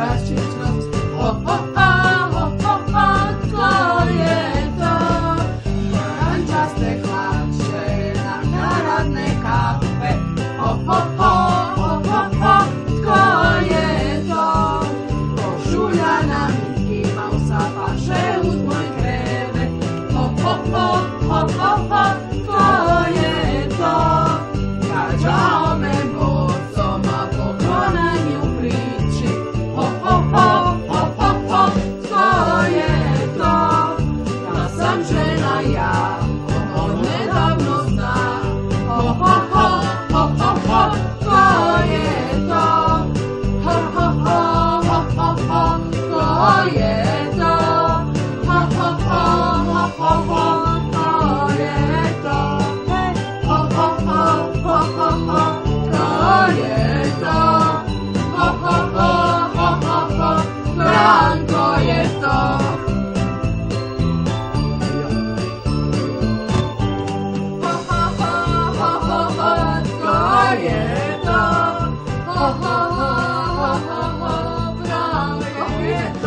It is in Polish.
bracie Klaus. O, o, o, o, o, to je to. Barańczaste klacze na naradne kafe. O, o, o, o, o, o, to je na Mickey Mouse'a, parzeł z mojej krewy. O, 我不让，我永远都。